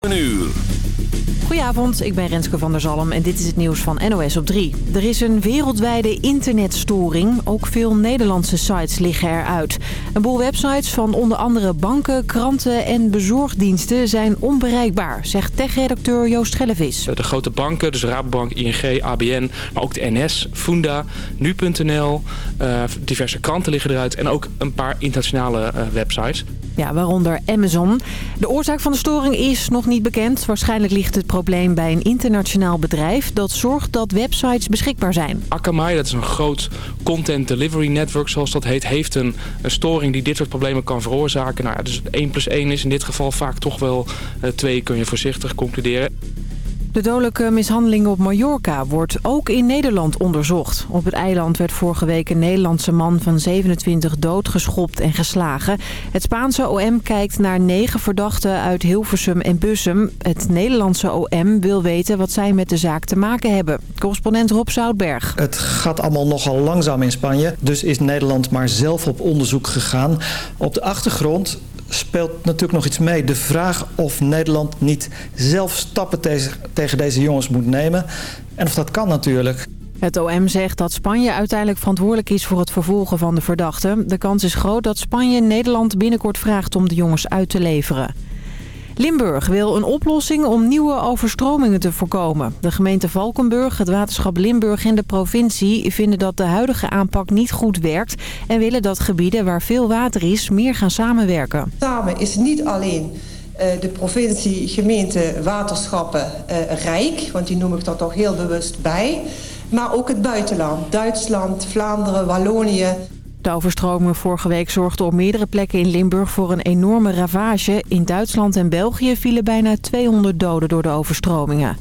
Een uur. Goedenavond, ik ben Renske van der Zalm en dit is het nieuws van NOS op 3. Er is een wereldwijde internetstoring. Ook veel Nederlandse sites liggen eruit. Een boel websites van onder andere banken, kranten en bezorgdiensten zijn onbereikbaar, zegt tech-redacteur Joost Gellevis. De grote banken, dus Rabobank, ING, ABN, maar ook de NS, Funda, Nu.nl, uh, diverse kranten liggen eruit en ook een paar internationale uh, websites. Ja, waaronder Amazon. De oorzaak van de storing is nog niet bekend. Waarschijnlijk ligt het probleem bij een internationaal bedrijf... dat zorgt dat websites beschikbaar zijn. Akamai, dat is een groot content delivery network zoals dat heet... heeft een, een storing die dit soort problemen kan veroorzaken. Nou ja, dus 1 plus 1 is in dit geval vaak toch wel uh, 2, kun je voorzichtig concluderen. De dodelijke mishandeling op Mallorca wordt ook in Nederland onderzocht. Op het eiland werd vorige week een Nederlandse man van 27 doodgeschopt en geslagen. Het Spaanse OM kijkt naar negen verdachten uit Hilversum en Bussum. Het Nederlandse OM wil weten wat zij met de zaak te maken hebben. Correspondent Rob Zoutberg. Het gaat allemaal nogal langzaam in Spanje. Dus is Nederland maar zelf op onderzoek gegaan. Op de achtergrond speelt natuurlijk nog iets mee. De vraag of Nederland niet zelf stappen tegen deze jongens moet nemen. En of dat kan natuurlijk. Het OM zegt dat Spanje uiteindelijk verantwoordelijk is voor het vervolgen van de verdachten. De kans is groot dat Spanje Nederland binnenkort vraagt om de jongens uit te leveren. Limburg wil een oplossing om nieuwe overstromingen te voorkomen. De gemeente Valkenburg, het waterschap Limburg en de provincie vinden dat de huidige aanpak niet goed werkt... en willen dat gebieden waar veel water is meer gaan samenwerken. Samen is niet alleen de provincie, gemeente, waterschappen uh, rijk... want die noem ik er toch heel bewust bij... maar ook het buitenland, Duitsland, Vlaanderen, Wallonië... De overstromingen vorige week zorgden op meerdere plekken in Limburg voor een enorme ravage. In Duitsland en België vielen bijna 200 doden door de overstromingen.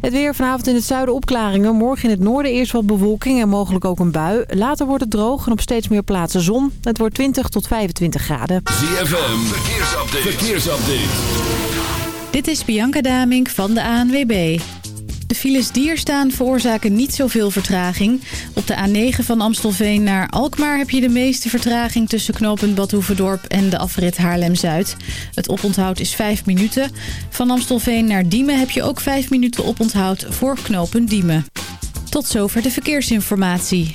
Het weer vanavond in het zuiden opklaringen. Morgen in het noorden eerst wat bewolking en mogelijk ook een bui. Later wordt het droog en op steeds meer plaatsen zon. Het wordt 20 tot 25 graden. ZFM, verkeersupdate. verkeersupdate. Dit is Bianca Damink van de ANWB. Files die er staan veroorzaken niet zoveel vertraging. Op de A9 van Amstelveen naar Alkmaar heb je de meeste vertraging... tussen knooppunt Badhoevedorp en de afrit Haarlem-Zuid. Het oponthoud is 5 minuten. Van Amstelveen naar Diemen heb je ook 5 minuten oponthoud voor knooppunt Diemen. Tot zover de verkeersinformatie.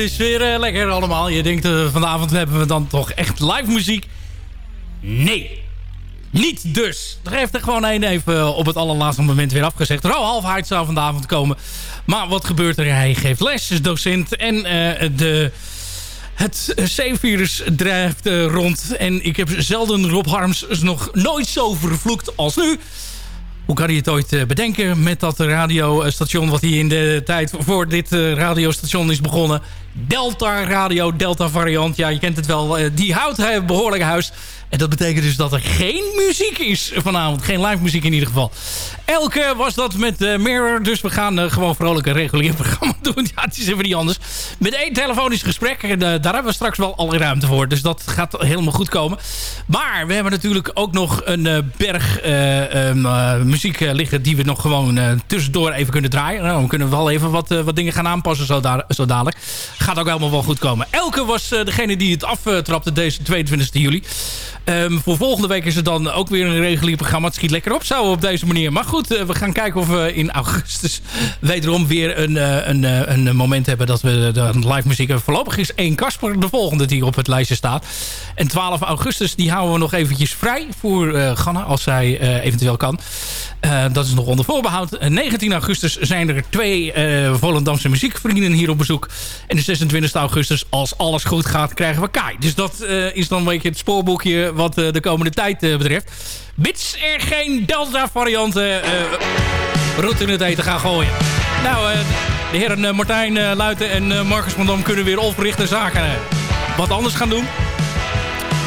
Is weer eh, lekker allemaal. Je denkt, eh, vanavond hebben we dan toch echt live muziek? Nee. Niet dus. Er heeft er gewoon één even eh, op het allerlaatste moment weer afgezegd. Ro Halfheid zou vanavond komen. Maar wat gebeurt er? Hij geeft les, docent. En de, het C-virus drijft rond. En ik heb zelden Rob Harms nog nooit zo vervloekt als nu. Hoe kan hij het ooit bedenken met dat radiostation... wat hij in de tijd voor dit radiostation is begonnen. Delta Radio, Delta variant. Ja, je kent het wel. Eh, Die houdt hij behoorlijk huis. En dat betekent dus dat er geen muziek is vanavond. Geen live muziek in ieder geval. Elke was dat met eh, Mirror. Dus we gaan eh, gewoon vrolijk een regulier programma doen. Ja, het is even niet anders. Met één telefonisch gesprek. En, eh, daar hebben we straks wel alle ruimte voor. Dus dat gaat helemaal goed komen. Maar we hebben natuurlijk ook nog een eh, berg eh, ehm, eh, muziek eh, liggen... die we nog gewoon eh, tussendoor even kunnen draaien. Nou, we kunnen wel even wat, eh, wat dingen gaan aanpassen zo, zo dadelijk. Gaat ook helemaal wel goed komen. Elke was eh, degene die het aftrapte deze 22 juli. Ehm, voor volgende week is het dan ook weer een regulier programma. Het schiet lekker op zo op deze manier. Maar goed, eh, we gaan kijken of we in augustus wederom weer een, eh, een, eh, een moment hebben dat we de live muziek hebben. Voorlopig is 1 Kasper de volgende die op het lijstje staat. En 12 augustus die houden we nog eventjes vrij voor eh Ganna als zij eventueel kan. Dat is nog onder voorbehoud. En 19 augustus zijn er twee Volendamse muziekvrienden hier op bezoek. En de 26 augustus, als alles goed gaat, krijgen we Kai. Dus dat is dan een beetje het spoorboekje wat eh, de komende tijd eh, betreft. Mits er geen Delta-varianten eh route in het eten gaan gooien. Nou, eh, de heren eh, Martijn eh, Luiten en eh, Marcus van Dam kunnen weer opgerichte zaken eh, wat anders gaan doen.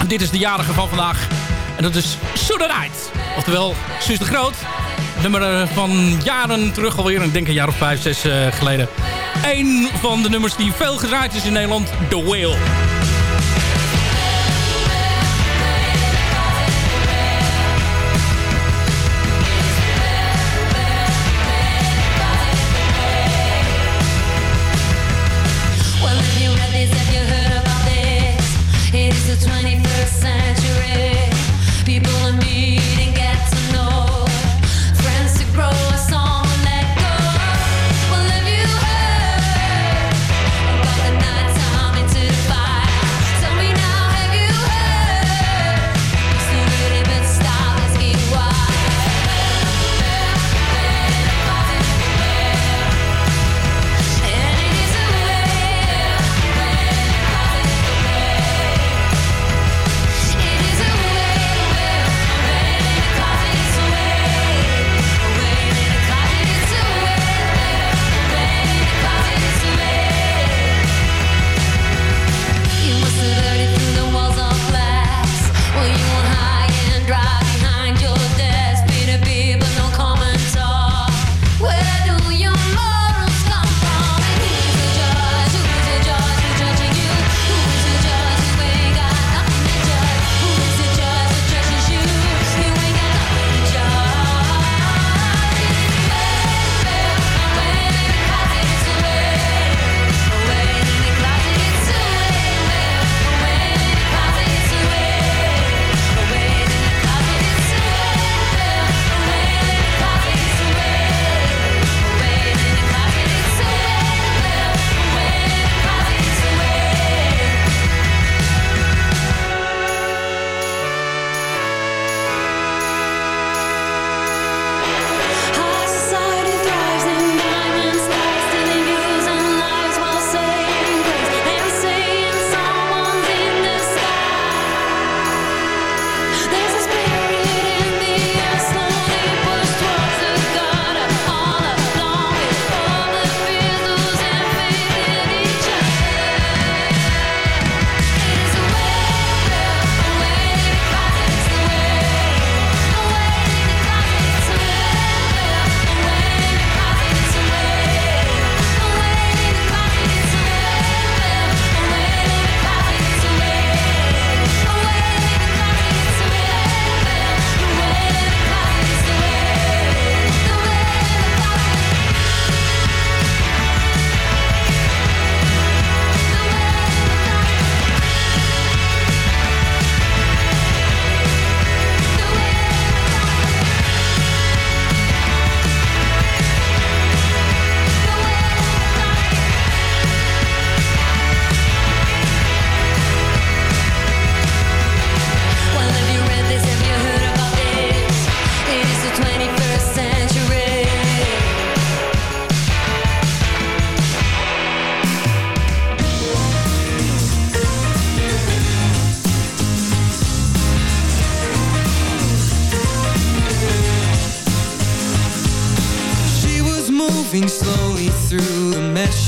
Dit is de jarige van vandaag. En dat is Soederheid. Oftewel, Suus de Groot. Nummer eh, van jaren terug alweer. Ik denk een jaar of vijf, zes eh, geleden. Eén van de nummers die veel gedraaid is in Nederland. The Whale.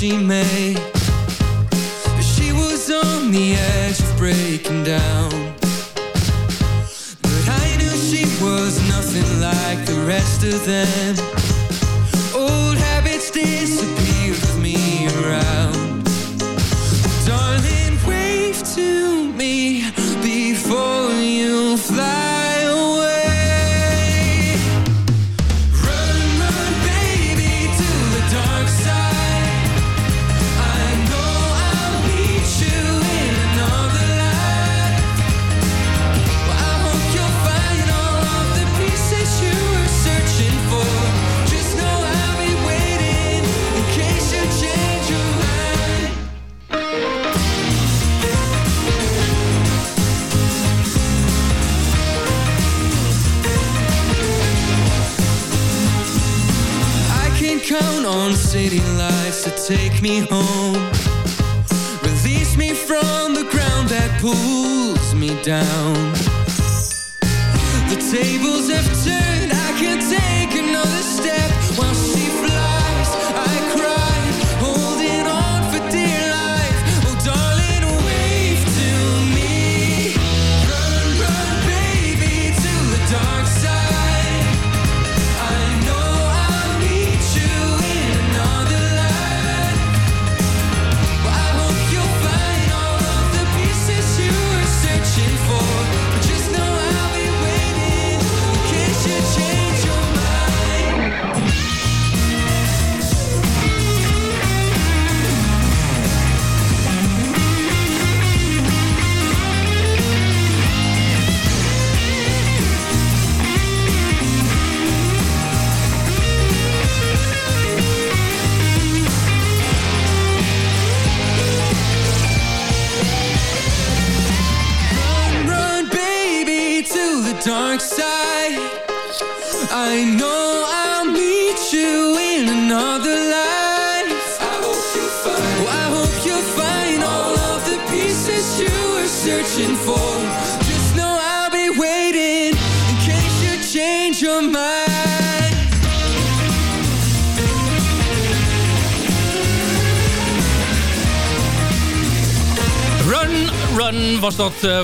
she may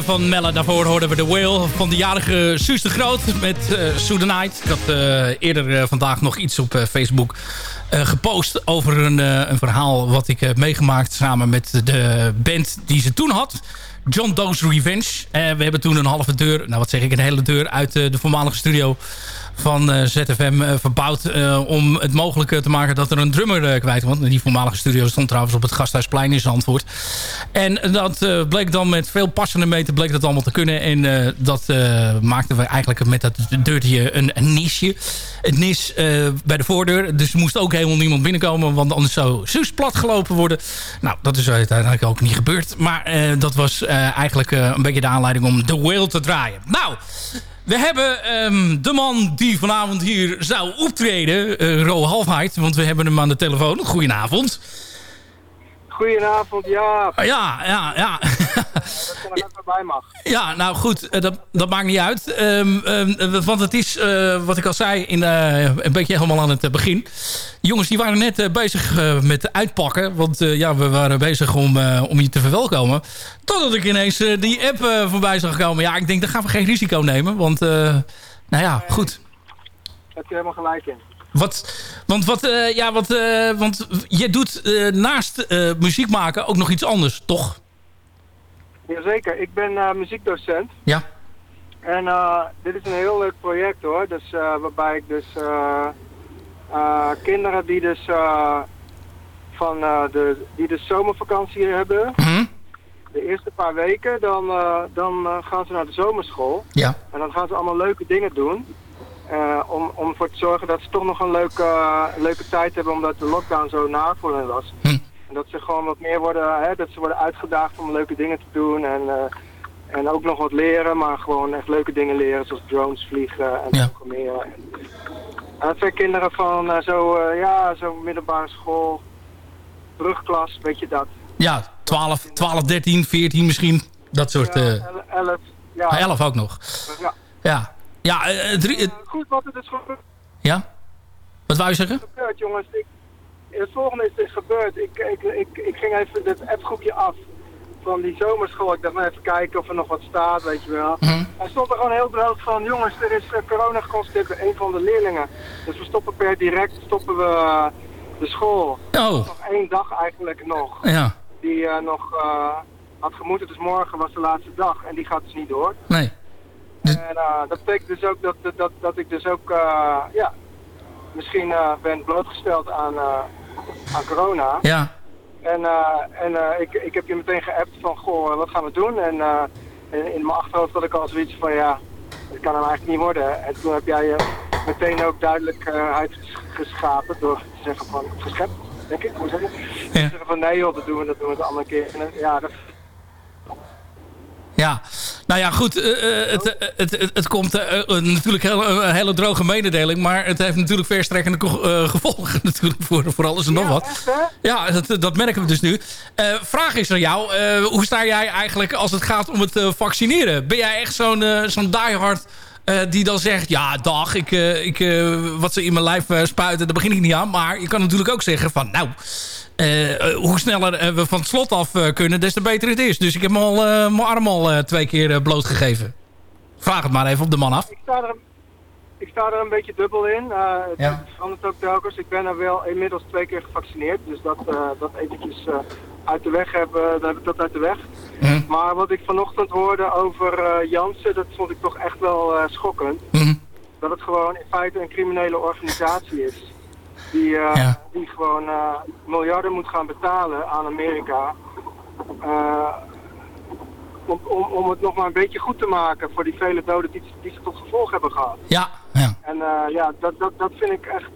van Melle. Daarvoor hoorden we de Whale van de jarige Suus de Groot met uh, the Night. Ik had eh, eerder eh, vandaag nog iets op eh, Facebook eh, gepost over een, eh, een verhaal wat ik heb meegemaakt samen met de band die ze toen had. John Doe's Revenge. Eh, we hebben toen een halve deur, nou wat zeg ik, een hele deur uit eh, de voormalige studio van eh, ZFM eh, verbouwd eh, om het mogelijk te maken dat er een drummer kwijt was. Die voormalige studio stond trouwens op het Gasthuisplein in Zandvoort. En dat bleek dan met veel passende meten bleek dat allemaal te kunnen. En dat maakten we eigenlijk met dat deurtje een, een niche. Het nis bij de voordeur. Dus er moest ook helemaal niemand binnenkomen. Want anders zou Suus platgelopen worden. Nou, dat is uiteindelijk ook niet gebeurd. Maar dat was eigenlijk een beetje de aanleiding om The Whale te draaien. Nou... We hebben ehm, de man die vanavond hier zou optreden, eh Ro Halfheid. Want we hebben hem aan de telefoon. Goedenavond. Goedenavond, ja. Ja, ja, ja. Mag. Ja, nou goed, eh, dat, dat maakt niet uit. Ehm, ehm, want het is, eh, wat ik al zei, in, eh, een beetje helemaal aan het eh, begin. Jongens, die waren net eh, bezig eh, met uitpakken. Want eh, ja, we waren bezig om, eh, om je te verwelkomen. Totdat ik ineens eh, die app eh, voorbij zag komen. Ja, ik denk, daar gaan we geen risico nemen. Want, eh, nou ja, goed. Heb je helemaal gelijk in. Wat, want, wat, eh, ja, wat, eh, want je doet eh, naast eh, muziek maken ook nog iets anders, toch? Jazeker, ik ben eh, muziekdocent. Ja. En eh, dit is een heel leuk project hoor. Dus, eh, waarbij ik dus kinderen die dus van de, die de zomervakantie hebben. De eerste paar weken, dan, dan gaan ze naar de zomerschool. Ja. En dan gaan ze allemaal leuke dingen doen. om, om ervoor te zorgen dat ze toch nog een leuke, leuke tijd hebben omdat de lockdown zo naar voor hen was. En dat ze gewoon wat meer worden, hè, dat ze worden uitgedaagd om leuke dingen te doen. En, eh, en ook nog wat leren, maar gewoon echt leuke dingen leren. Zoals drones vliegen en programmeren. En, zijn kinderen van eh, zo, eh, ja, zo middelbare school, brugklas, weet je dat. Ja, 12, 12, 13, 14 misschien. Dat soort... eh El- elf, ja. 11 ook nog. Ja. Ja. Ja, drie, Goed wat het is gebeurd. ja? Wat wou je zeggen? gebeurd, jongens. Ik, het volgende is er gebeurd. Ik, ik, ik, ik ging even het appgroepje af van die zomerschool. Ik dacht maar even kijken of er nog wat staat, weet je wel. Hij stond er gewoon heel droog van, jongens, er is eh, corona geconstateerd bij een van de leerlingen. Dus we stoppen per direct, stoppen we eh, de school. Oh. Nog één dag eigenlijk nog. Ja. Die eh, nog had gemoeten, dus morgen was de laatste dag. En die gaat dus niet door. Nee. En eh, dat betekent dus ook dat, dat, dat, dat ik dus ook, ja, misschien ben blootgesteld aan, aan corona. Ja. En, eh, en eh, ik, ik heb je meteen geappt van, goh, wat gaan we doen? En eh, in, in mijn achterhoofd had ik al zoiets van, ja, dat kan hem eigenlijk niet worden. En toen heb jij je meteen ook duidelijk eh, uitgeschapen door te zeggen van, geschept, denk ik, hoe zeg je? Te zeggen van, nee joh, dat doen we, dat doen we de andere keer. En, ja, dat, Ja, nou ja, goed. eh, eh, het, eh, het, het, het komt natuurlijk heel, een hele droge mededeling. Maar het heeft natuurlijk verstrekkende gevolgen natuurlijk voor, voor alles en nog wat. Ja, dat, dat merken we dus nu. Vraag is aan jou. hoe sta jij eigenlijk als het gaat om het vaccineren? Ben jij echt zo'n zo'n diehard eh, die dan zegt... Ja, dag, ik, ik, wat ze in mijn lijf spuiten, daar begin ik niet aan. Maar je kan natuurlijk ook zeggen van... Nou, eh, eh, hoe sneller eh, we van het slot af kunnen, des te beter het is. Dus ik heb al, mijn arm al twee keer blootgegeven. Vraag het maar even op de man af. ik, sta er, ik sta er een beetje dubbel in. Eh, het Ja. verandert ook telkens. Ik ben er wel inmiddels twee keer gevaccineerd. Dus dat, dat eventjes uit de weg hebben, dan heb ik dat uit de weg. Mhm. Maar wat ik vanochtend hoorde over Jansen, dat vond ik toch echt wel schokkend. Mhm. Dat het gewoon in feite een criminele organisatie is. Die, eh, Ja. die gewoon eh, miljarden moet gaan betalen aan Amerika. eh, om, om, om het nog maar een beetje goed te maken voor die vele doden die, die ze tot gevolg hebben gehad. Ja, ja. En ja, dat, dat, dat vind ik echt...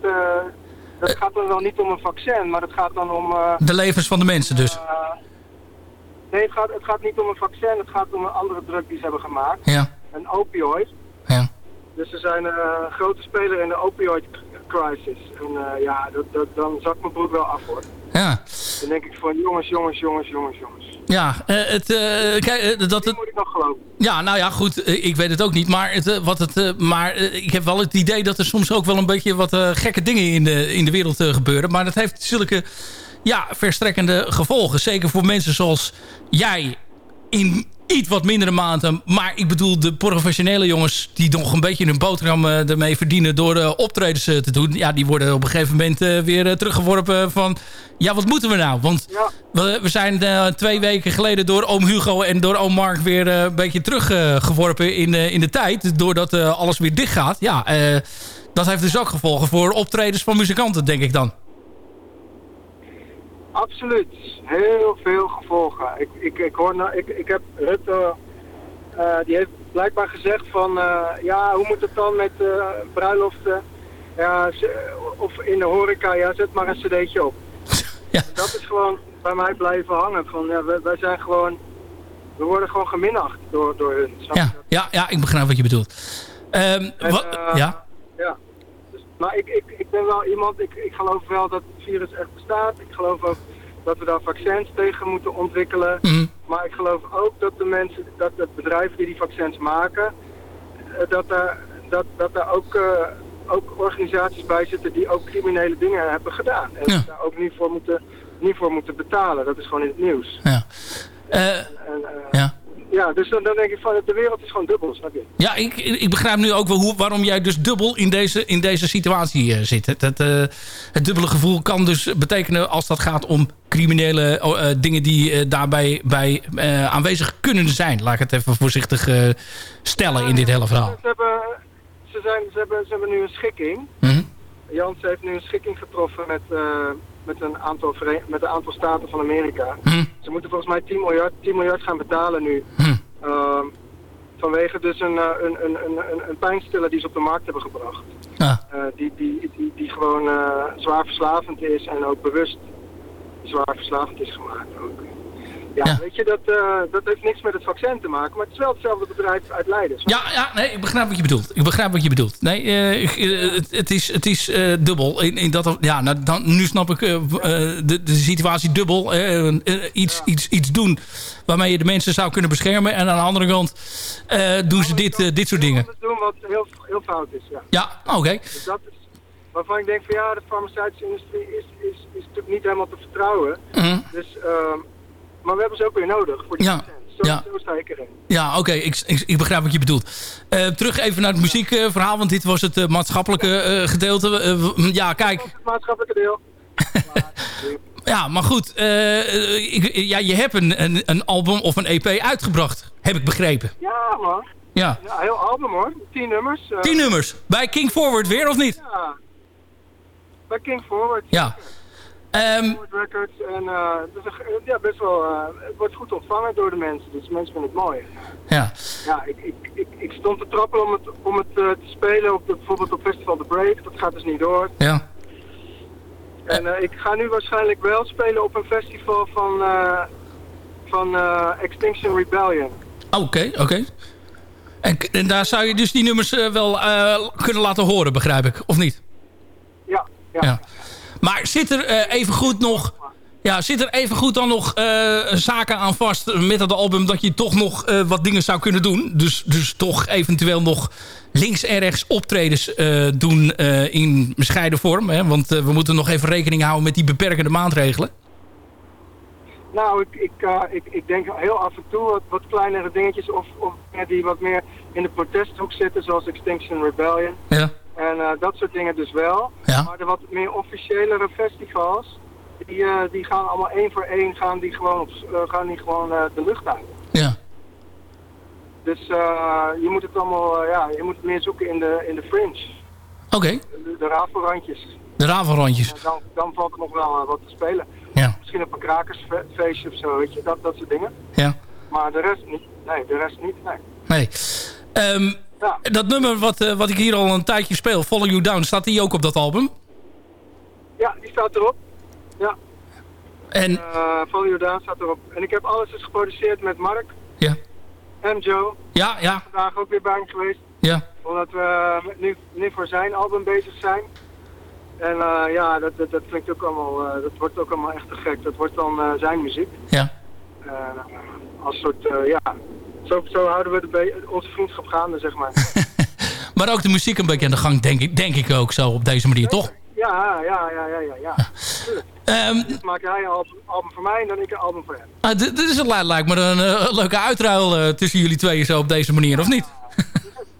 dat gaat dan wel niet om een vaccin, maar het gaat dan om... De levens van de mensen dus. nee, het gaat, het gaat niet om een vaccin, het gaat om een andere drug die ze hebben gemaakt. Ja. Een opioid. Dus ze zijn eh, een grote speler in de opioid crisis. En eh, ja, dat, dat, dan zakt mijn broek wel af hoor. Ja. Dan denk ik van jongens, jongens, jongens, jongens, jongens. Ja, eh, het, kijk, dat het... moet ik nog geloven. Ja, nou ja, goed. ik weet het ook niet. Maar, het, wat het, maar ik heb wel het idee dat er soms ook wel een beetje wat gekke dingen in de, in de wereld gebeuren. Maar dat heeft zulke ja, verstrekkende gevolgen. Zeker voor mensen zoals jij in iets wat mindere maanden. Maar ik bedoel de professionele jongens die nog een beetje hun boterham eh, ermee verdienen door eh, optredens eh, te doen. Ja, die worden op een gegeven moment weer teruggeworpen van... Ja, wat moeten we nou? Want we, we zijn twee weken geleden door oom Hugo en door oom Mark weer een beetje teruggeworpen in, in de tijd. Doordat alles weer dicht gaat. Ja, dat heeft dus ook gevolgen voor optredens van muzikanten, denk ik dan. Absoluut. Heel veel gevolgen. Ik, ik, ik, hoor nou, ik, ik heb Rutte, eh, die heeft blijkbaar gezegd van, eh, ja, hoe moet het dan met eh, bruiloften? Ja, of in de horeca, ja, zet maar een cd'tje op. Dat is gewoon bij mij blijven hangen. Van, ja, wij, wij zijn gewoon, we worden gewoon geminacht door, door hun. Ja, ja, ja, ik begrijp wat je bedoelt. Ehm, En, wat, ja, Ja. Maar ik, ik, ik ben wel iemand, ik, ik geloof wel dat het virus echt bestaat. Ik geloof ook dat we daar vaccins tegen moeten ontwikkelen. Mhm. Maar ik geloof ook dat de mensen, dat de bedrijven die die vaccins maken, eh, dat daar, dat, dat daar ook, eh, ook organisaties bij zitten die ook criminele dingen hebben gedaan. En Ja. daar ook niet voor, moeten, niet voor moeten betalen. Dat is gewoon in het nieuws. ja. En, eh, ja. Ja, dus dan, dan denk ik van, de wereld is gewoon dubbel, snap je? Ja, ik, ik begrijp nu ook wel hoe, waarom jij dus dubbel in deze, in deze situatie eh, zit. Het, het, eh, het dubbele gevoel kan dus betekenen als dat gaat om criminele oh, eh, dingen die daarbij bij, aanwezig kunnen zijn. Laat ik het even voorzichtig stellen in dit hele verhaal. Ze hebben, ze, zijn, ze, hebben, ze hebben nu een schikking. Mhm. Jans heeft nu een schikking getroffen met, met, een aantal met een aantal staten van Amerika. Mhm. Ze moeten volgens mij 10 miljard, 10 miljard gaan betalen nu. Ehm, vanwege dus een, eh, een, een, een, een, pijnstiller die ze op de markt hebben gebracht. Ja. Eh, die, die, die, die gewoon eh, zwaar verslavend is en ook bewust zwaar verslavend is gemaakt. Ook. Ja, weet je, dat, eh, dat heeft niks met het vaccin te maken, maar het is wel hetzelfde bedrijf uit Leiden. Ja, ja, nee, ik begrijp wat je bedoelt. Ik begrijp wat je bedoelt. Nee, eh, ik, eh, het, het is, het is eh, dubbel. In, in dat, ja, nou, dan, nu snap ik de, de situatie dubbel. iets, iets, iets doen waarmee je de mensen zou kunnen beschermen. En aan de andere kant eh, doen ze dit, dit soort dingen. doen wat heel, heel fout is, ja. Ja, oké. Dus dat is, waarvan ik denk van ja, de farmaceutische industrie is, is, is natuurlijk niet helemaal te vertrouwen. Mhm. Dus, ehm, maar we hebben ze ook weer nodig voor die Ja. Zo, ja. zo sta ik erin. Ja, oké, ik, ik, ik begrijp wat je bedoelt. Eh, terug even naar het muziekverhaal, want dit was het eh, maatschappelijke eh, gedeelte. Ja, kijk, Het maatschappelijke deel. ja, maar goed. ik, ja, je hebt een, een, een album of een EP uitgebracht, heb ik begrepen. Ja man, Ja, ja, heel album hoor. Tien nummers. tien nummers. Bij King Forward weer, of niet? Ja. Bij King Forward. Ja. Forward Records. En eh, ja, best wel, eh, het wordt goed ontvangen door de mensen. Dus mensen vinden het mooi. ja. Ja, ik, ik, ik, ik stond te trappelen om het, om het eh, te spelen op de, bijvoorbeeld op Festival The Break. Dat gaat dus niet door. Ja. En ik ga nu waarschijnlijk wel spelen op een festival van, van Extinction Rebellion. Oké, oké. En, en daar zou je dus die nummers wel kunnen laten horen, begrijp ik, of niet? Ja, ja. Ja. Maar zit er eh, even goed nog... Ja, zit er even goed dan nog eh, zaken aan vast met dat album... dat je toch nog eh, wat dingen zou kunnen doen? Dus, dus toch eventueel nog links en rechts optredens doen in bescheiden vorm? Hè? Want we moeten nog even rekening houden met die beperkende maatregelen. Nou, ik, ik, ik, ik denk heel af en toe wat, wat kleinere dingetjes of, of die wat meer in de protesthoek zitten, zoals Extinction Rebellion. Ja. En eh, dat soort dingen dus wel. Ja. Maar de wat meer officiëlere festivals, die, eh, die gaan allemaal één voor één gaan die gewoon, op, eh, gaan die gewoon de lucht uit. Ja. Dus je moet het allemaal, ja, je moet het meer zoeken in de, in de fringe. Oké, De, de rafelrandjes. de ravelrandjes. En dan, dan valt er nog wel wat te spelen. Ja. Misschien op een krakersfeestje of zo, weet je, dat, dat soort dingen. Ja. Maar de rest niet. Nee, de rest niet. Nee. Nee. Ehm, Ja. Dat nummer wat, eh, wat ik hier al een tijdje speel, Follow You Down, staat die ook op dat album? Ja, die staat erop. Ja. En, Uh, Follow You Down staat erop. En ik heb alles dus geproduceerd met Mark. Ja. En Joe. Ja, ja. Vandaag ook weer bij hem geweest. Ja. Omdat we met- nu, nu voor zijn album bezig zijn. En eh, ja, dat, dat, dat klinkt ook allemaal, eh, dat wordt ook allemaal echt te gek. Dat wordt dan eh, zijn muziek. Ja. Eh, als soort, eh, ja, zo, zo houden we de onze vriendschap gaande, zeg maar. Maar ook de muziek een beetje aan de gang, denk ik, denk ik ook zo op deze manier, toch? ja, ja, ja, ja, ja, ja. Tuurlijk. Ehm, Dus maakt hij een album, album voor mij en dan ik een album voor hem. ah, dit is een, lijkt me een eh, leuke uitruil eh, tussen jullie tweeën zo op deze manier, of niet?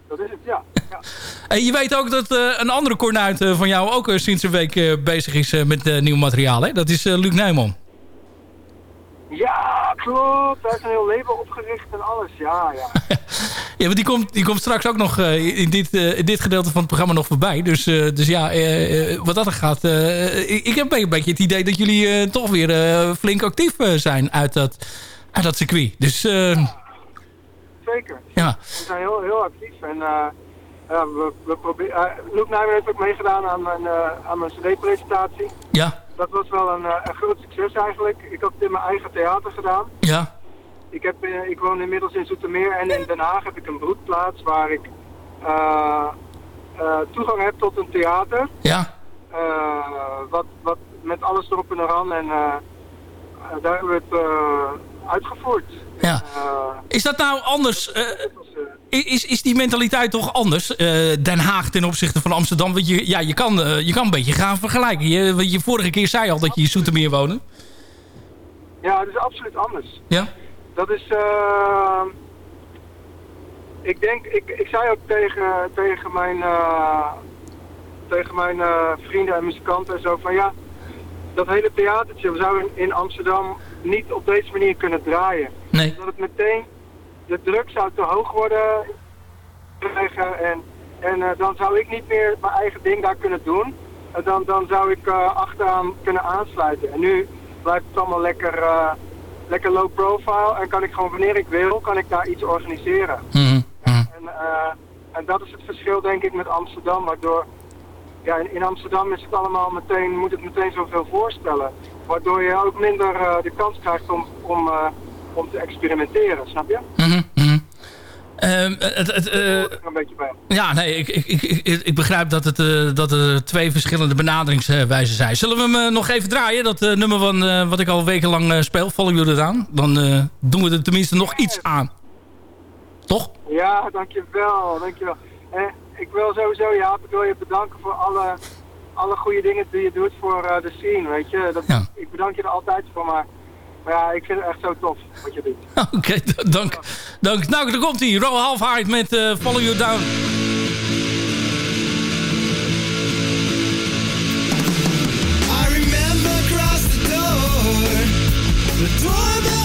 Dat is het, ja. ja. En je weet ook dat eh, een andere kornuit van jou ook sinds een week bezig is met nieuw materiaal, hè? Dat is Luc Nijman. Klopt. Hij heeft een heel label opgericht en alles. Ja, ja. Ja, want die komt, die komt straks ook nog eh, in, dit, eh, in dit gedeelte van het programma nog voorbij. Dus, eh, dus ja, wat dat er gaat... ik, ik heb een beetje het idee dat jullie toch weer flink actief zijn uit dat, uit dat circuit. Dus Zeker. ja, We zijn heel, heel actief en ja, we, we proberen... Uh, Luke Nijman heeft ook meegedaan aan mijn, eh, aan mijn cd-presentatie. ja, Dat was wel een, eh, een groot succes eigenlijk. Ik had het in mijn eigen theater gedaan. ja, Ik, heb, eh, ik woon inmiddels in Zoetermeer en in Den Haag heb ik een broedplaats waar ik eh, toegang heb tot een theater. ja. Wat, wat met alles erop en eraan en daar hebben we het uitgevoerd. ja. Is dat nou anders? Is, is die mentaliteit toch anders? eh, Den Haag ten opzichte van Amsterdam? Want je, ja, je, kan, eh, je kan een beetje gaan vergelijken. Je, je vorige keer zei al dat je in Zoetermeer woonde. ja, het is absoluut anders. Ja? Dat is, eh, ik denk, ik, ik zei ook tegen, tegen mijn, eh, tegen mijn vrienden en muzikanten en zo van ja, dat hele theatertje, we zouden in Amsterdam niet op deze manier kunnen draaien. Nee. Dat het meteen, de druk zou te hoog worden en, en eh, dan zou ik niet meer mijn eigen ding daar kunnen doen. En dan, dan zou ik eh, achteraan kunnen aansluiten. En nu blijft het allemaal lekker, eh, lekker low profile en kan ik gewoon wanneer ik wil, kan ik daar iets organiseren. Mhm, mhm. En, en dat is het verschil denk ik met Amsterdam, waardoor ja, in, in Amsterdam is het allemaal meteen, moet het meteen zoveel voorstellen. Waardoor je ook minder de kans krijgt om, om, om te experimenteren, snap je? Mm -hmm, het, het, eh, ja, nee, ik, ik, ik, ik begrijp dat, het, eh, dat er twee verschillende benaderingswijzen zijn. Zullen we hem eh, nog even draaien, dat nummer van, wat ik al wekenlang speel? Volgen jullie jullie aan? Dan doen we er tenminste nog iets aan. Toch? Ja, dankjewel, dankjewel. Ik wil sowieso, ja, ik wil je bedanken voor alle, alle goede dingen die je doet voor de scene, weet je. Dat. Ik bedank je er altijd voor, maar maar ja, ik vind het echt zo tof wat je doet. Oké, dank, dank. Nou, daar komt hij. Roll Halfhard met eh, Follow You Down. The door.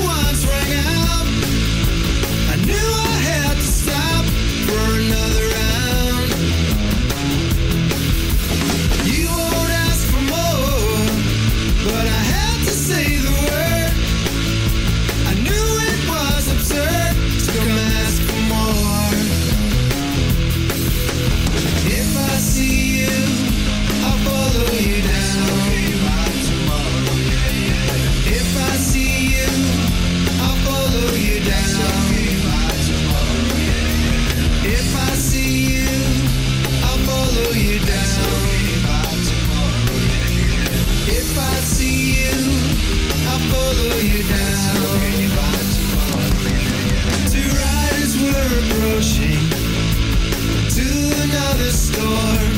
to another store.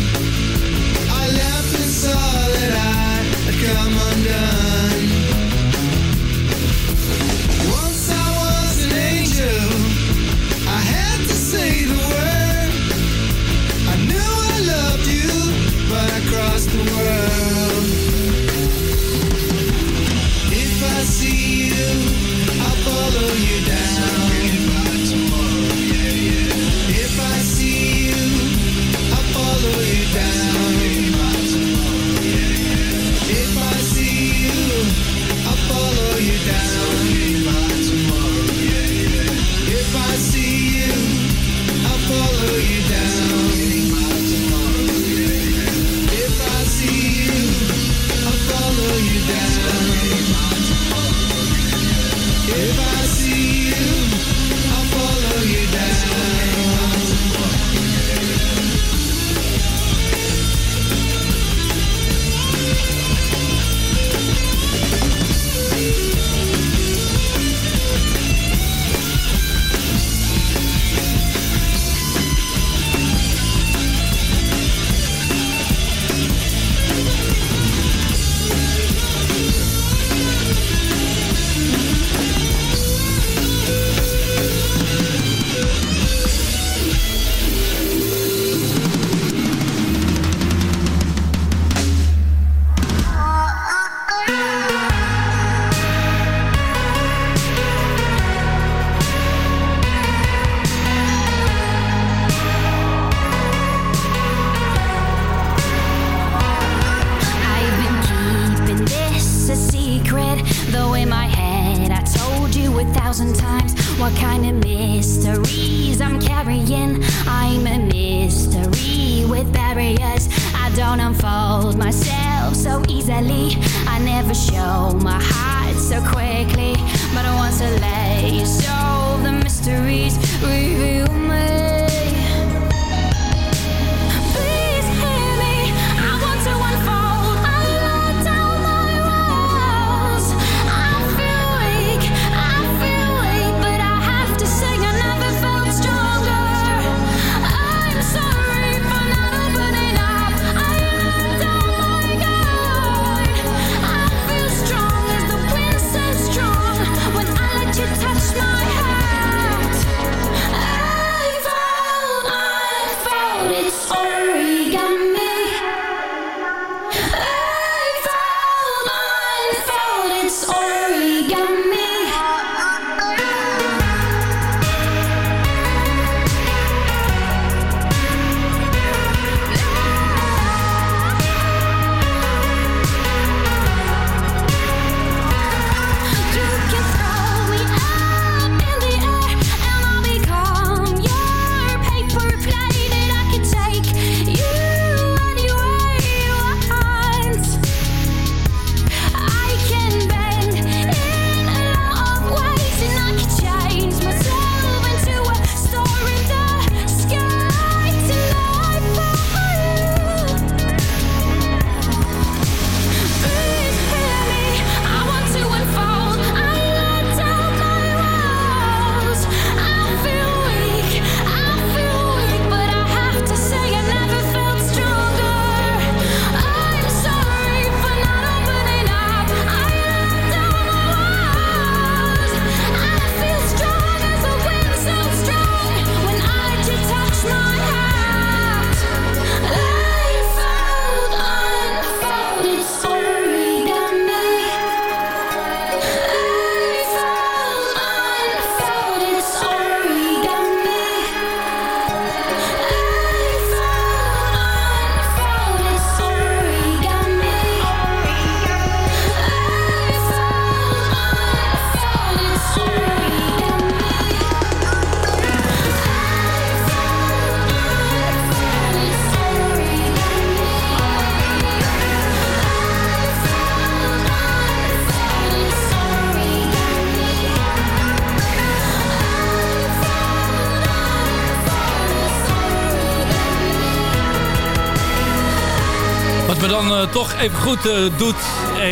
Dan eh, toch even goed eh, doet...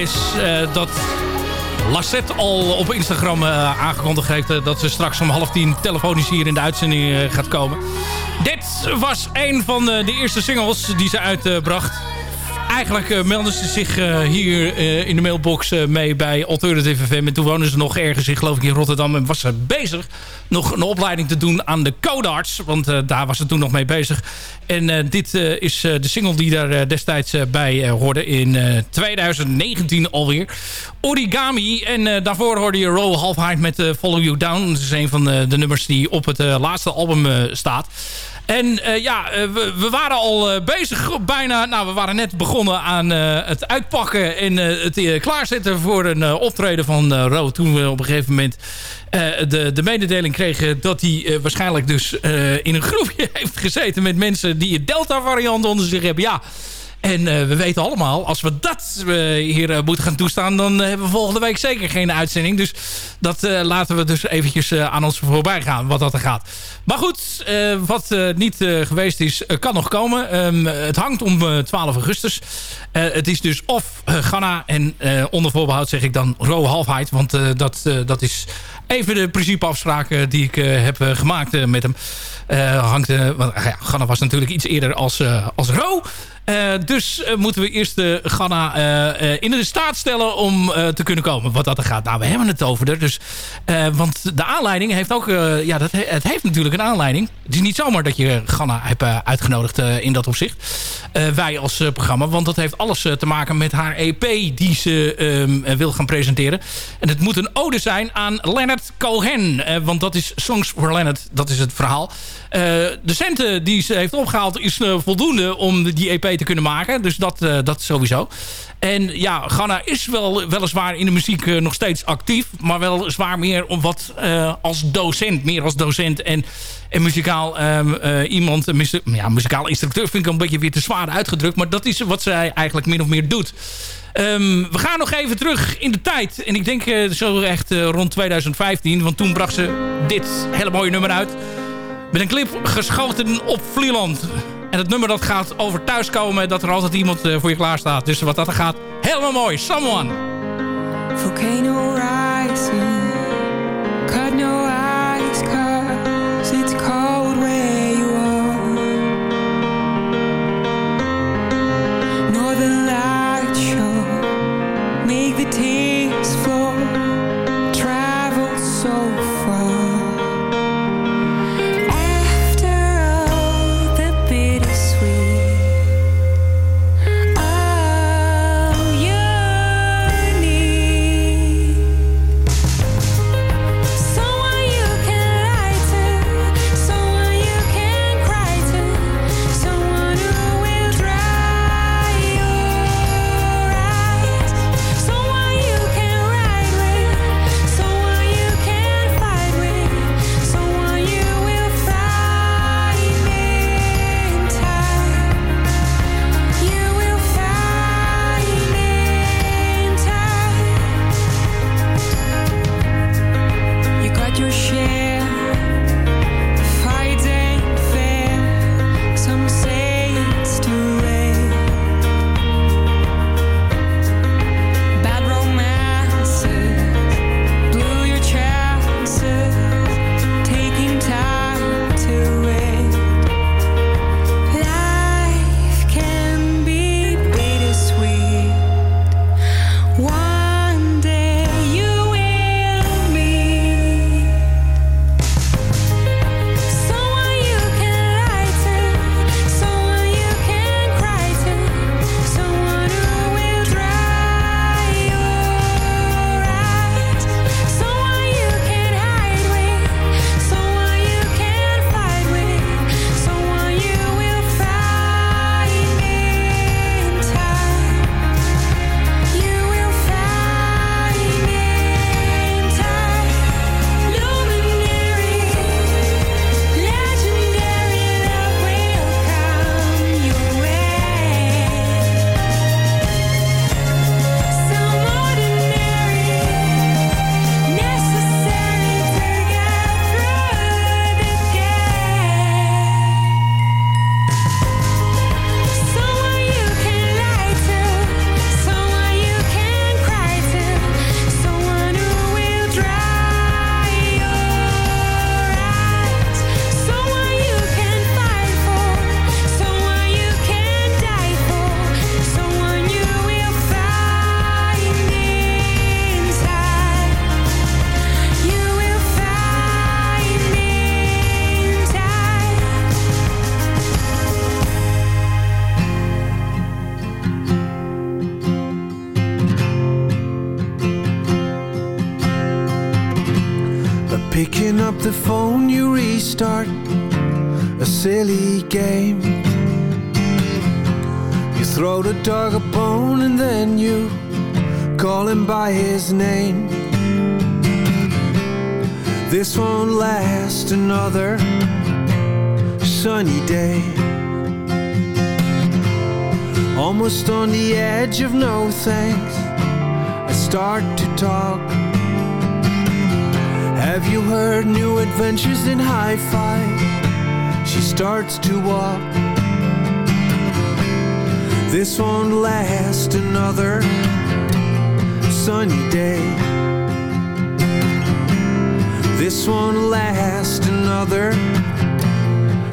is eh, dat Lassette al op Instagram aangekondigd heeft... dat ze straks om half tien telefonisch hier in de uitzending gaat komen. Dit was een van de eerste singles die ze uitbracht. Eigenlijk eh, melden ze zich eh, hier eh, in de mailbox mee bij Alternative FM. En toen wonen ze nog ergens in, geloof ik, in Rotterdam. En was ze bezig nog een opleiding te doen aan de codarts. Want daar was ze toen nog mee bezig. En dit is de single die daar destijds bij hoorde in eh, 2019 alweer. Origami. En daarvoor hoorde je Roll Half Height met Follow You Down. Dat is een van de, nummers die op het laatste album staat. En eh, ja, eh, we, we waren al eh, bezig bijna... Nou, we waren net begonnen aan het uitpakken en het klaarzetten voor een optreden van Ro. Toen we op een gegeven moment de, de mededeling kregen dat hij waarschijnlijk dus in een groepje heeft gezeten met mensen die het Delta-variant onder zich hebben. Ja, en eh, we weten allemaal, als we dat eh, hier eh, moeten gaan toestaan... dan hebben we volgende week zeker geen uitzending. Dus dat laten we dus eventjes aan ons voorbij gaan, wat dat er gaat. Maar goed, wat niet geweest is, kan nog komen. Ehm, het hangt om eh, 12 augustus. Het is dus of Ghana en onder voorbehoud zeg ik dan Ro Halfheid. Want dat, dat is even de principeafspraken die ik heb gemaakt met hem. Hangt, ja, Ghana was natuurlijk iets eerder als, als Ro. Eh, dus eh, moeten we eerst de Ghana eh, in de staat stellen om te kunnen komen. Wat dat er gaat. Nou, we hebben het over er. Dus, want de aanleiding heeft ook... ja, dat, he- het heeft natuurlijk een aanleiding. Het is niet zomaar dat je Ghana hebt uitgenodigd in dat opzicht. Wij als programma. Want dat heeft alles te maken met haar EP die ze ehm, eh, wil gaan presenteren. En het moet een ode zijn aan Leonard Cohen. Want dat is Songs for Leonard. Dat is het verhaal. Eh, de centen die ze heeft opgehaald is eh, voldoende om die EP te kunnen maken. Dus dat, eh, dat sowieso. En ja, Ghana is wel, weliswaar in de muziek nog steeds actief. Maar weliswaar meer om wat als docent. Meer als docent en, en muzikaal ehm, eh, iemand. ja, muzikaal instructeur vind ik een beetje weer te zwaar uitgedrukt. Maar dat is wat zij eigenlijk min of meer doet. Ehm, we gaan nog even terug in de tijd. En ik denk zo echt rond 2015. Want toen bracht ze dit hele mooie nummer uit. Met een clip geschoten op Vlieland. En het nummer dat gaat over thuiskomen. Dat er altijd iemand eh, voor je klaar staat. Dus wat dat er gaat, helemaal mooi. Someone. Volcano rising, cut no ice, dog a bone and then you call him by his name. This won't last another sunny day. Almost on the edge of no thanks, I start to talk. Have you heard new adventures in hi fi? She starts to walk. This won't last another sunny day. This won't last another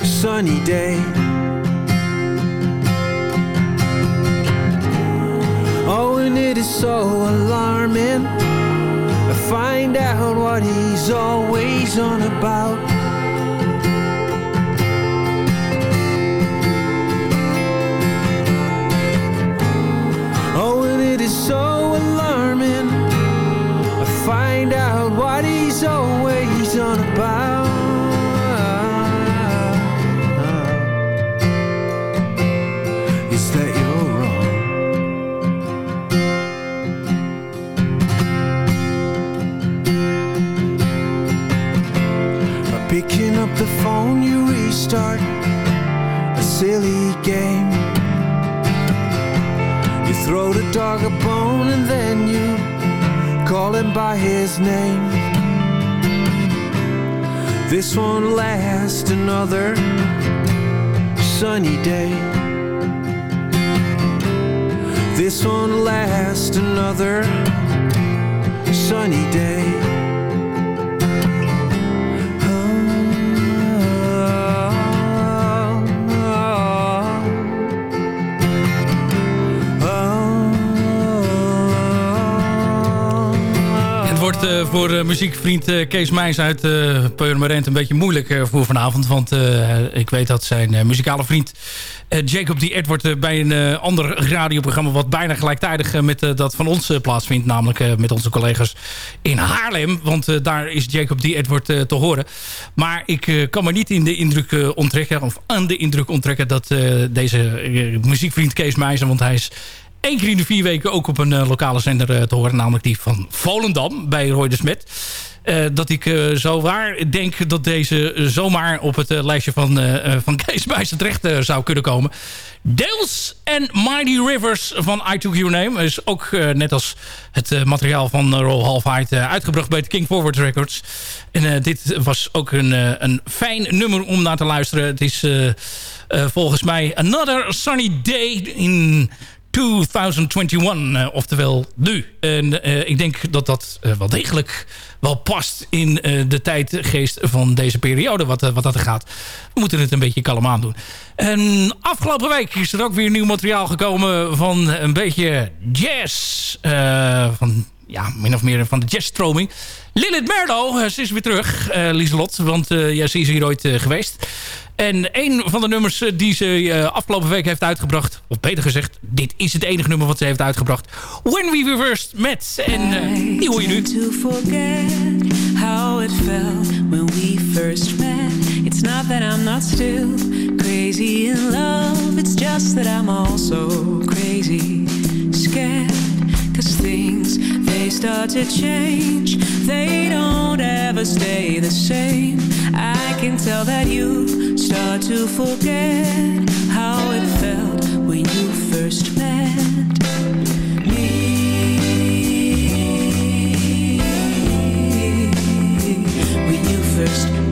sunny day. Oh, and it is so alarming. I find out what he's always on about. This won't last another sunny day. This won't last another sunny day. Voor eh, muziekvriend eh, Kees Meijs uit uh, een beetje moeilijk voor vanavond. Want ik weet dat zijn muzikale vriend Jacob D. Edward bij een ander radioprogramma... wat bijna gelijktijdig met dat van ons plaatsvindt. Namelijk met onze collega's in Haarlem. Want daar is Jacob D. Edward te horen. Maar ik kan me niet in de indruk onttrekken... of aan de indruk onttrekken dat deze muziekvriend Kees Meijs... want hij is één keer in de vier weken ook op een eh, lokale zender eh, te horen. Namelijk die van Volendam bij Roy de Smet. Eh, dat ik eh, zo waar denk dat deze zomaar op het lijstje van, van Kees Meijsen terecht zou kunnen komen. Dales en Mighty Rivers van I Took Your Name is ook net als het materiaal van uh, Roll Half Height uitgebracht bij de King Forward Records. En dit was ook een, een fijn nummer om naar te luisteren. Het is volgens mij Another Sunny Day in 2021, eh, oftewel nu. En eh, ik denk dat dat eh, wel degelijk wel past in de tijdgeest van deze periode, wat, wat dat er gaat. We moeten het een beetje kalm aan doen. En afgelopen week is er ook weer nieuw materiaal gekomen van een beetje jazz. van, ja, min of meer van de jazzstroming. Lilith Merlo, ze is weer terug, Lieselot. Want eh, ja, ze is hier ooit geweest. En een van de nummers eh, die ze eh, afgelopen week heeft uitgebracht... of beter gezegd, dit is het enige nummer wat ze heeft uitgebracht... When We Reversed Met. En eh, die hoor je nu. to forget how it felt when we first met. It's not that I'm not still crazy in love. It's just that I'm also crazy scared. Things, they start to change. They don't ever stay the same. I can tell that you start to forget how it felt when you first met. Me. When you first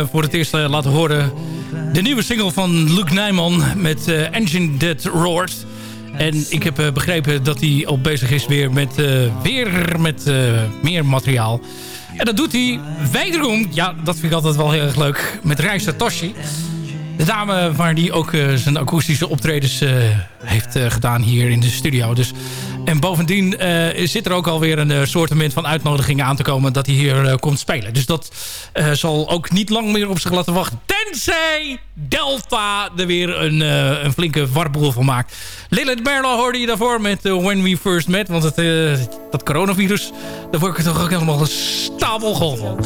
Eh, voor het eerst eh, laten horen de nieuwe single van Luke Nijman met eh, Engine That Roars. En ik heb begrepen dat hij al bezig is weer met, weer met meer materiaal. En dat doet hij wederom, ja, dat vind ik altijd wel heel erg leuk, met Rai Satoshi. De dame waar die ook zijn akoestische optredens heeft gedaan hier in de studio. Dus, en bovendien zit er ook alweer een soort van uitnodigingen aan te komen dat hij hier komt spelen. Dus dat eh, zal ook niet lang meer op zich laten wachten. Tenzij Delta er weer een, eh, een flinke warboel van maakt. Lilith Merlo hoorde je daarvoor met eh, When We First Met. Want het, dat coronavirus, daar word ik toch ook helemaal een stapelgolf van.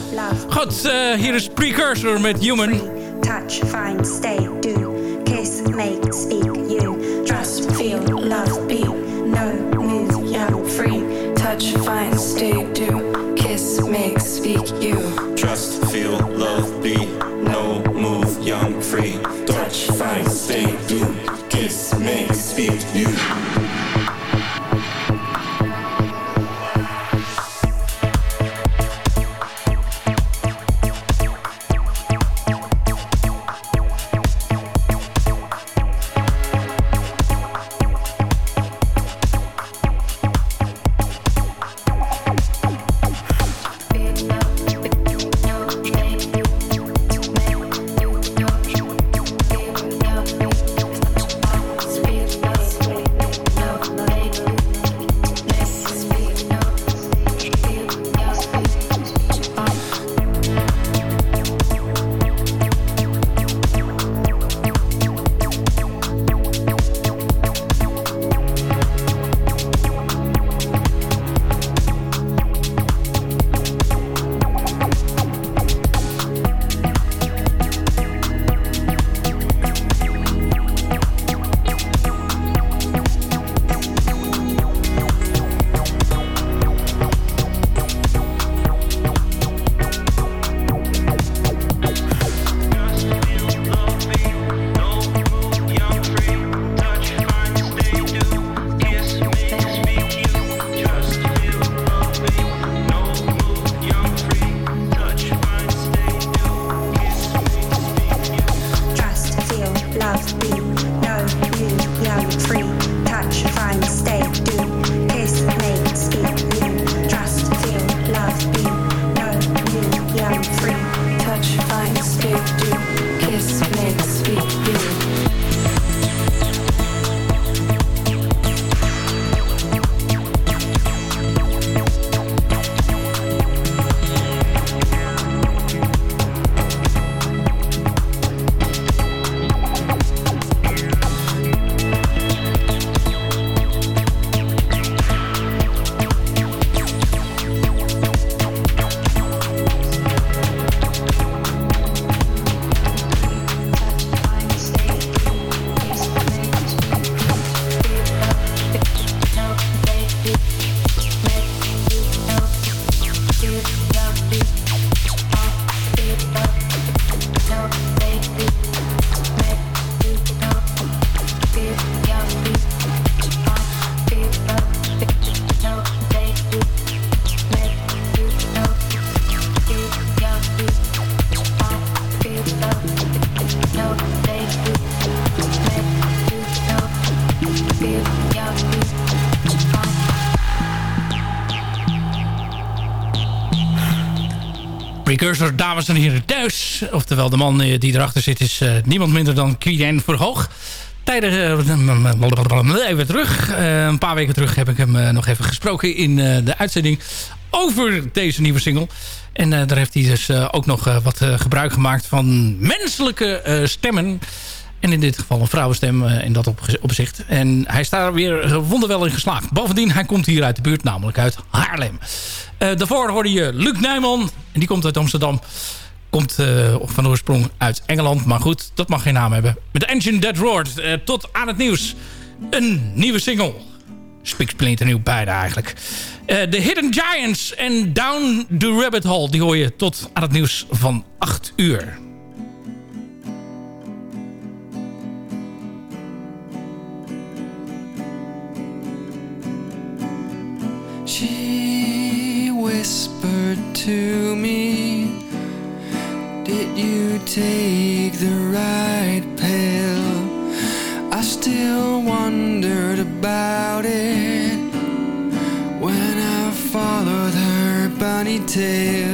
Goed, hier is Precursor met Human. touch, find, stay, do, kiss, make, speak, you, trust, feel, love, be, know, move, young, free, touch, find, stay, do, kiss, make, speak, you, Trust, feel, love, be, no, move, young, free. Touch, find, stay, do, kiss, make, speak, you. Dames en heren thuis. Oftewel, de man eh, die erachter zit is eh, niemand minder dan Kien Verhoog. Tijden, eh, even terug. Een paar weken terug heb ik hem nog even gesproken in de uitzending over deze nieuwe single. En daar heeft hij dus ook nog wat gebruik gemaakt van menselijke stemmen. En in dit geval een vrouwenstem in dat opge- En hij is daar weer eh, wonderwel in geslaagd. Bovendien, hij komt hier uit de buurt, namelijk uit Haarlem. Eh, daarvoor hoorde je Luc Nijman. En die komt uit Amsterdam. Komt eh, van oorsprong uit Engeland. Maar goed, dat mag geen naam hebben. Met Engine That Roared. tot aan het nieuws. Een nieuwe single. Spiksplinter beide eigenlijk. The Hidden Giants en Down the Rabbit Hole. Die hoor je tot aan het nieuws van 8 uur. Whispered to me, Did you take the right pill? I still wondered about it when I followed her bunny tail.